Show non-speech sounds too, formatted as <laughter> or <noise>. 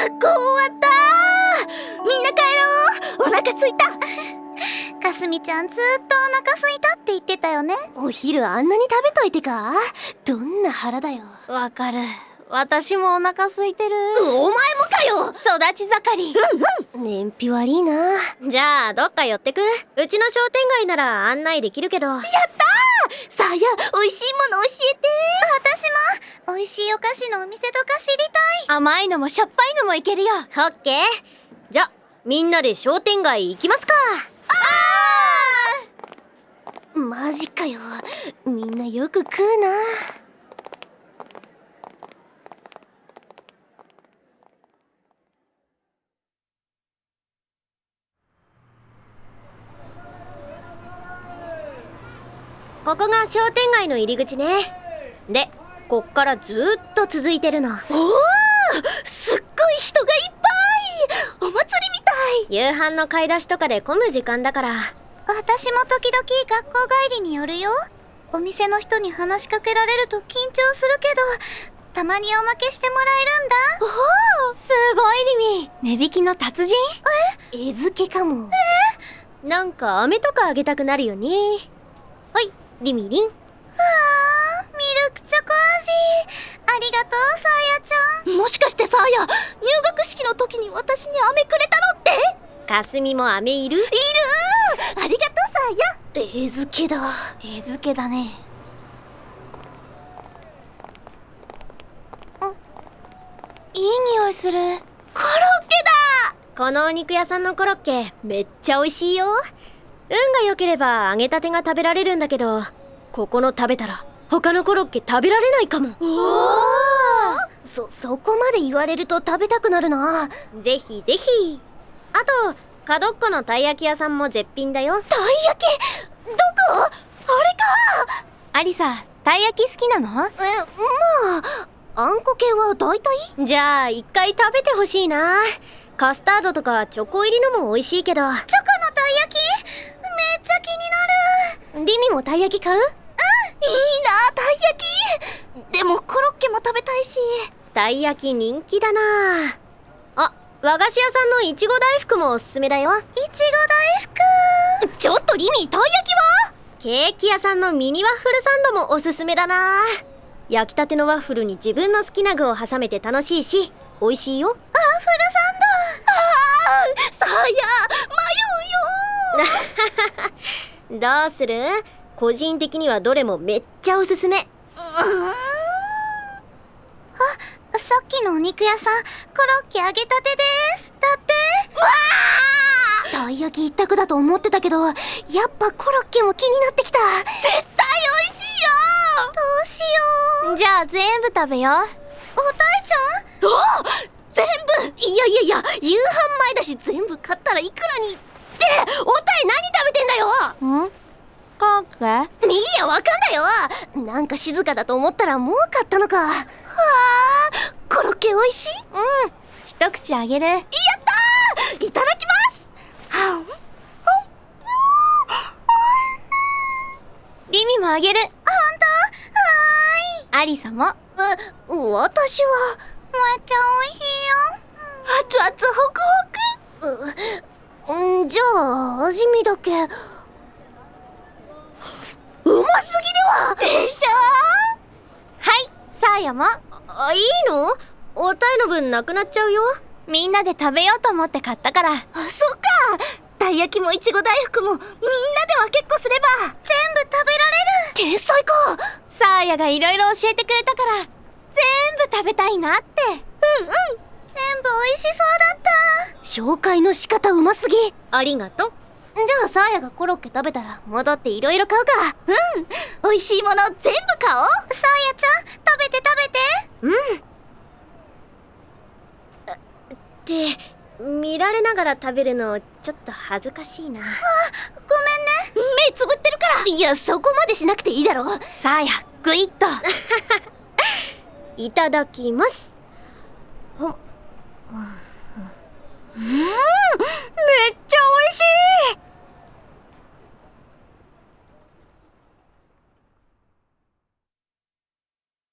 学校終わったみんな帰ろう。お腹すいた。かすみちゃんずっとお腹すいたって言ってたよね。お昼あんなに食べといてか。どんな腹だよ。わかる。私もお腹空いてる。お前もかよ。育ち盛り。うんうん。燃費悪いな。じゃあどっか寄ってく？うちの商店街なら案内できるけど。やったーさあや美味しいもの教えて。私も。美味しいお菓子のお店とか知りたい。甘いのもしょっぱいのもいけるよ。オッケーじゃみんなで商店街行きますか。ああマジかよ。みんなよく食うな。ここが商店街の入り口ね。でこっからずっと続いてるの。おおすっごい人がいっぱい。お祭りみたい。夕飯の買い出しとかで混む時間だから。私も時々学校帰りに寄るよ。お店の人に話しかけられると緊張するけどたまにおまけしてもらえるんだ。すごいリミ。値引きの達人？餌付けかも。なんか飴とかあげたくなるよね。はいリミリン。あーミルクチョコ味。ありがとうさあやちゃん。もしかしてさあや入学式の時に私に飴くれたのって？かすみも飴いる？いるありがとうさあや餌付けだ。餌付けだね。いい匂いする。コロッケだ！このお肉屋さんのコロッケめっちゃ美味しいよ運が良ければ揚げたてが食べられるんだけどここの食べたら他のコロッケ食べられないかも。おおそそこまで言われると食べたくなるな。ぜひぜひ。あと角っこのたい焼き屋さんも絶品だよ。たい焼き？どこ？あれか！アリサたい焼き好きなの？えまああんこ系は大体？じゃあ一回食べてほしいな。カスタードとかチョコ入りのも美味しいけど。チョコのたい焼き？めっちゃ気になる。リミもたい焼き買う？うんいいなたい焼き。でもコロッケも食べたいし。たい焼き人気だな。あ和菓子屋さんのいちご大福もおすすめだよ。いちご大福。ちょっとリミたい焼きは？ケーキ屋さんのミニワッフルサンドもおすすめだな。焼きたてのワッフルに自分の好きな具を挟めて楽しいし美味しいよ。ワッフルサンド。あーさあや迷うよ <laughs> どうする？個人的にはどれもめっちゃおすすめ。あさっきのお肉屋さんコロッケ揚げたてです。だって。たい焼き一択だと思ってたけどやっぱコロッケも気になってきた。絶対美味しいよ！どうしよう。じゃあ全部食べよう。おたいちゃん？お全部！いやいやいや夕飯前だし全部買ったらいくらにっておたい何食べてんだよんコッケ見りゃわかんだよなんか静かだと思ったらもう買ったのか。はあコロッケ美味しい？うん一口あげる。やったー！いただきます！リミもあげるほんとはアリサもえ私はーいめっちゃ美味しいよ熱々ホクホクうんじゃあ味見だけうますぎではでしはいサーヤも。あいいの？おたいの分なくなっちゃうよ。みんなで食べようと思って買ったから。ょあそっか。たい焼きもいちご大福もみんなで分けっこすれば。全部食べられる。天才か。サーヤがいろいろ教えてくれたから。全部食べたいなって。うんうん。全部美味しそうだった。紹介の仕方うますぎ。じありがとうゃあサーヤがコロッケ食べたら戻っていろいろ買うか。うん。美味しいもの全部買おう。さあやちゃん食べて食べて。って見られながら食べるのちょっと恥ずかしいな。ごめんね。目つぶってるから。いやそこまでしなくていいだろ。サーヤグイッと。<laughs> いただきます。めっ